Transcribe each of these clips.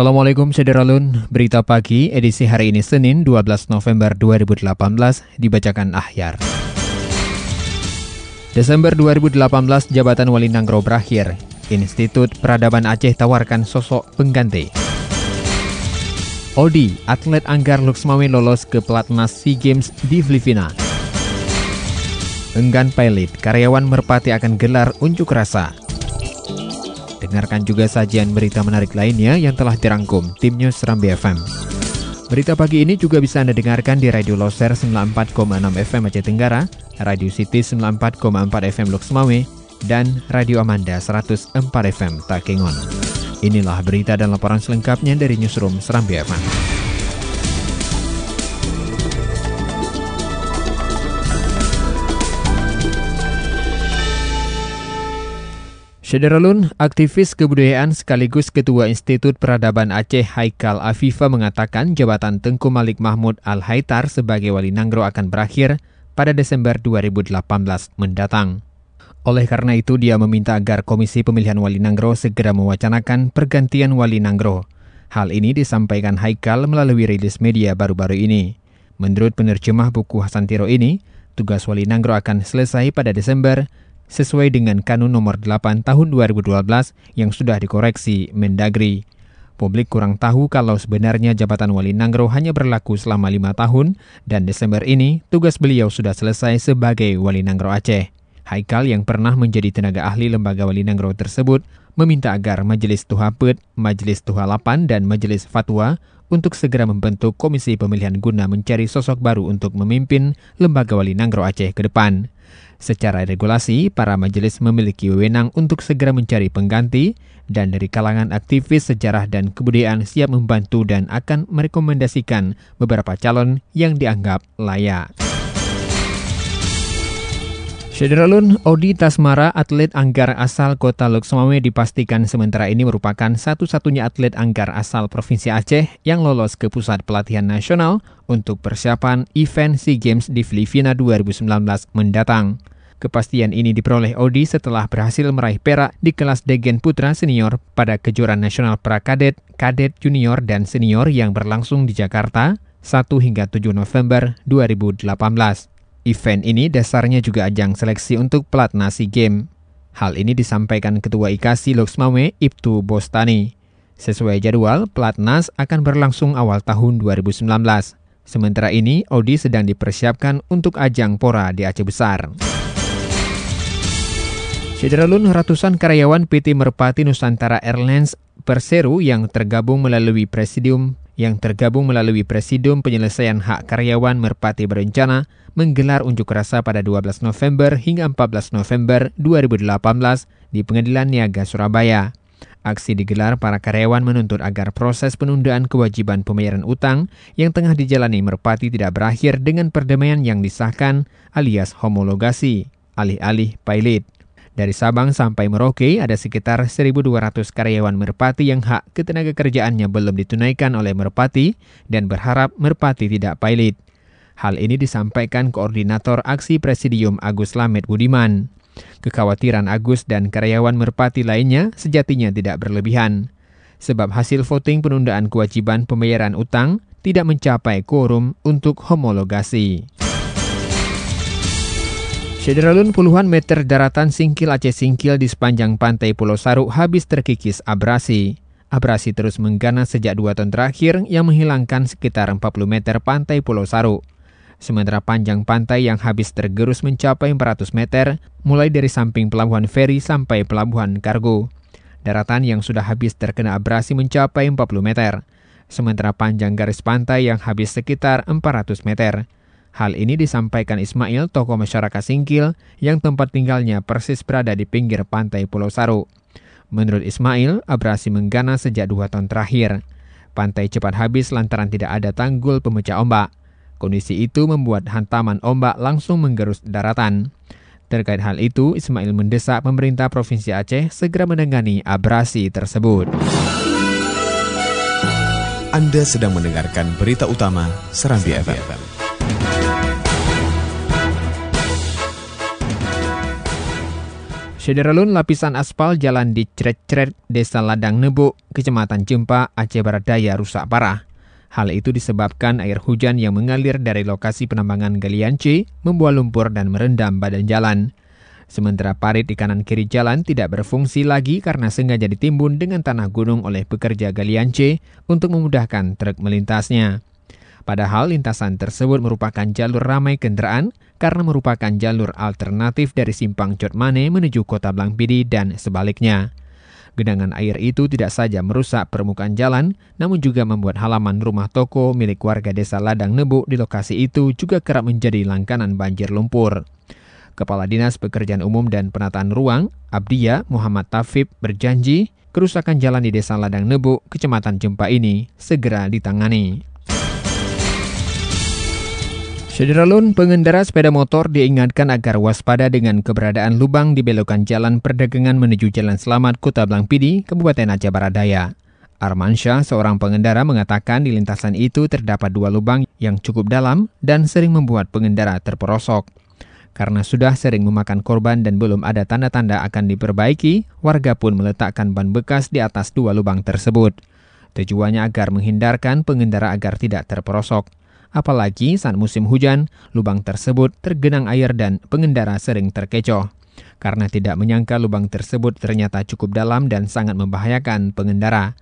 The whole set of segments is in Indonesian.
Assalamualaikum Sederalun, berita pagi edisi hari ini Senin 12 November 2018 dibacakan Ahyar. Desember 2018 jabatan Wali Nanggro berakhir. Institut Peradaban Aceh tawarkan sosok pengganti. Odi, atlet Anggar Luxmawe lolos ke pelatnas SEA Games di Filipina. Enggan pilot, karyawan Merpati akan gelar unjuk rasa. Dengarkan juga sajian berita menarik lainnya yang telah dirangkum tim News Serambi FM. Berita pagi ini juga bisa Anda dengarkan di Radio Loser 94,6 FM Aceh Tenggara, Radio City 94,4 FM Lok Semawe, dan Radio Amanda 104 FM Takengon. Inilah berita dan laporan selengkapnya dari Newsroom Serambi FM. Sederalun, aktivis kebudayaan sekaligus Ketua Institut Peradaban Aceh Haikal Afifa mengatakan jabatan Tengku Malik Mahmud Al-Haitar sebagai wali Nanggro akan berakhir pada Desember 2018 mendatang. Oleh karena itu, dia meminta agar Komisi Pemilihan Wali Nanggro segera mewacanakan pergantian Wali Nanggro. Hal ini disampaikan Haikal melalui rilis media baru-baru ini. Menurut penerjemah buku Hasan Tiro ini, tugas Wali Nanggro akan selesai pada Desember sesuai dengan Kanun Nomor 8 Tahun 2012 yang sudah dikoreksi Mendagri. Publik kurang tahu kalau sebenarnya jabatan Wali Nanggro hanya berlaku selama lima tahun dan Desember ini tugas beliau sudah selesai sebagai Wali Nanggro Aceh. Haikal yang pernah menjadi tenaga ahli lembaga Wali Nanggro tersebut meminta agar Majelis Tuhapet, Majelis Tuhalapan, dan Majelis Fatwa untuk segera membentuk komisi pemilihan guna mencari sosok baru untuk memimpin lembaga Wali Nanggro Aceh ke depan. Secara regulasi, para majelis memiliki wewenang untuk segera mencari pengganti dan dari kalangan aktivis sejarah dan kebudayaan siap membantu dan akan merekomendasikan beberapa calon yang dianggap layak. Sederalun, Odi Tasmara, atlet anggar asal kota Luxmawe dipastikan sementara ini merupakan satu-satunya atlet anggar asal Provinsi Aceh yang lolos ke Pusat Pelatihan Nasional untuk persiapan event SEA Games di Filipina 2019 mendatang. Kepastian ini diperoleh Odi setelah berhasil meraih perak di kelas Degen Putra Senior pada kejuaraan nasional pra-kadet, kadet junior, dan senior yang berlangsung di Jakarta 1 hingga 7 November 2018. Event ini dasarnya juga ajang seleksi untuk pelatnas SEA Game. Hal ini disampaikan Ketua IKASI Loksmawe Ibtu Bostani. Sesuai jadwal, pelatnas akan berlangsung awal tahun 2019. Sementara ini, Odi sedang dipersiapkan untuk ajang Pora di Aceh Besar. Sederalun ratusan karyawan PT Merpati Nusantara Airlines Perseru yang tergabung melalui Presidium yang tergabung melalui Presidium Penyelesaian Hak Karyawan Merpati Berencana menggelar unjuk rasa pada 12 November hingga 14 November 2018 di Pengadilan Niaga Surabaya. Aksi digelar para karyawan menuntut agar proses penundaan kewajiban pembayaran utang yang tengah dijalani Merpati tidak berakhir dengan perdamaian yang disahkan alias homologasi, alih-alih pilot. Dari Sabang sampai Merauke ada sekitar 1.200 karyawan Merpati yang hak ketenaga kerjaannya belum ditunaikan oleh Merpati dan berharap Merpati tidak pilot. Hal ini disampaikan Koordinator Aksi Presidium Agus Lamet Budiman. Kekhawatiran Agus dan karyawan Merpati lainnya sejatinya tidak berlebihan. Sebab hasil voting penundaan kewajiban pembayaran utang tidak mencapai quorum untuk homologasi. Sederalun puluhan meter daratan Singkil Aceh Singkil di sepanjang pantai Pulau Saru habis terkikis abrasi. Abrasi terus mengganas sejak dua tahun terakhir yang menghilangkan sekitar 40 meter pantai Pulau Saru. Sementara panjang pantai yang habis tergerus mencapai 400 meter, mulai dari samping pelabuhan feri sampai pelabuhan kargo. Daratan yang sudah habis terkena abrasi mencapai 40 meter, sementara panjang garis pantai yang habis sekitar 400 meter. Hal ini disampaikan Ismail, tokoh masyarakat Singkil, yang tempat tinggalnya persis berada di pinggir pantai Pulau Saru. Menurut Ismail, abrasi mengganas sejak dua tahun terakhir. Pantai cepat habis lantaran tidak ada tanggul pemecah ombak. Kondisi itu membuat hantaman ombak langsung menggerus daratan. Terkait hal itu, Ismail mendesak pemerintah Provinsi Aceh segera menangani abrasi tersebut. Anda sedang mendengarkan berita utama Serambi FM. Sederalun lapisan aspal jalan di Cret-Cret, Desa Ladang Nebu, Kecamatan Jempa, Aceh Barat Daya rusak parah. Hal itu disebabkan air hujan yang mengalir dari lokasi penambangan galian C membuat lumpur dan merendam badan jalan. Sementara parit di kanan kiri jalan tidak berfungsi lagi karena sengaja ditimbun dengan tanah gunung oleh pekerja galian C untuk memudahkan truk melintasnya. Padahal lintasan tersebut merupakan jalur ramai kendaraan karena merupakan jalur alternatif dari simpang Cotmane menuju kota Blangpidi dan sebaliknya. Genangan air itu tidak saja merusak permukaan jalan, namun juga membuat halaman rumah toko milik warga desa Ladang Nebu di lokasi itu juga kerap menjadi langganan banjir lumpur. Kepala Dinas Pekerjaan Umum dan Penataan Ruang, Abdiya Muhammad Tafib berjanji kerusakan jalan di desa Ladang Nebu, Kecamatan Jempa ini segera ditangani. Sederalun, pengendara sepeda motor diingatkan agar waspada dengan keberadaan lubang di belokan jalan perdagangan menuju Jalan Selamat Kota Blangpidi, Kabupaten Aceh Barat Daya. Armansyah, seorang pengendara mengatakan di lintasan itu terdapat dua lubang yang cukup dalam dan sering membuat pengendara terperosok. Karena sudah sering memakan korban dan belum ada tanda-tanda akan diperbaiki, warga pun meletakkan ban bekas di atas dua lubang tersebut. Tujuannya agar menghindarkan pengendara agar tidak terperosok. Apalagi saat musim hujan, lubang tersebut tergenang air dan pengendara sering terkecoh. Karena tidak menyangka lubang tersebut ternyata cukup dalam dan sangat membahayakan pengendara.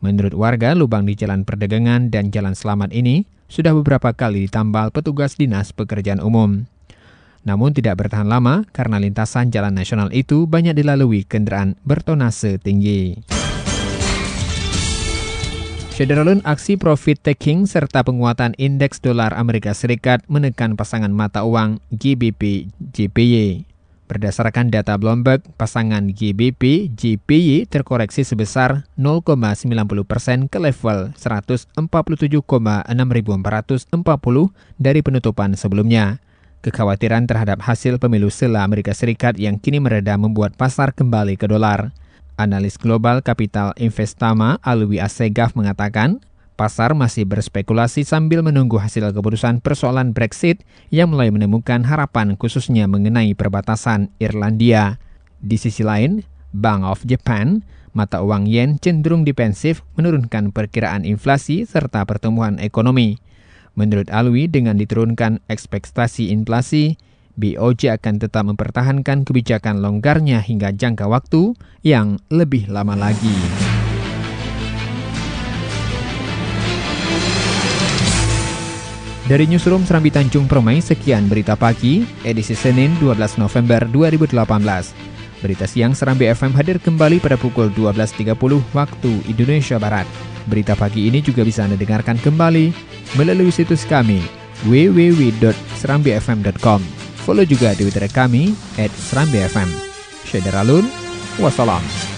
Menurut warga, lubang di jalan perdagangan dan jalan selamat ini sudah beberapa kali ditambal petugas dinas pekerjaan umum. Namun tidak bertahan lama karena lintasan jalan nasional itu banyak dilalui kendaraan bertonase tinggi. Federalun aksi profit taking serta penguatan indeks dolar Amerika Serikat menekan pasangan mata uang GBP JPY. Berdasarkan data Bloomberg, pasangan GBP JPY terkoreksi sebesar 0,90 persen ke level 147,6440 dari penutupan sebelumnya. Kekhawatiran terhadap hasil pemilu sela Amerika Serikat yang kini mereda membuat pasar kembali ke dolar. Analis global kapital Investama Alwi Asegaf mengatakan, pasar masih berspekulasi sambil menunggu hasil keputusan persoalan Brexit yang mulai menemukan harapan khususnya mengenai perbatasan Irlandia. Di sisi lain, Bank of Japan, mata uang yen cenderung defensif menurunkan perkiraan inflasi serta pertumbuhan ekonomi. Menurut Alwi, dengan diturunkan ekspektasi inflasi, BOJ akan tetap mempertahankan kebijakan longgarnya hingga jangka waktu yang lebih lama lagi. Dari Newsroom Serambi Tanjung Permai, sekian berita pagi, edisi Senin 12 November 2018. Berita siang Serambi FM hadir kembali pada pukul 12.30 waktu Indonesia Barat. Berita pagi ini juga bisa Anda dengarkan kembali melalui situs kami www.serambifm.com. Follow juga di Twitter kami, at Serambi FM. Syederalun, wassalam.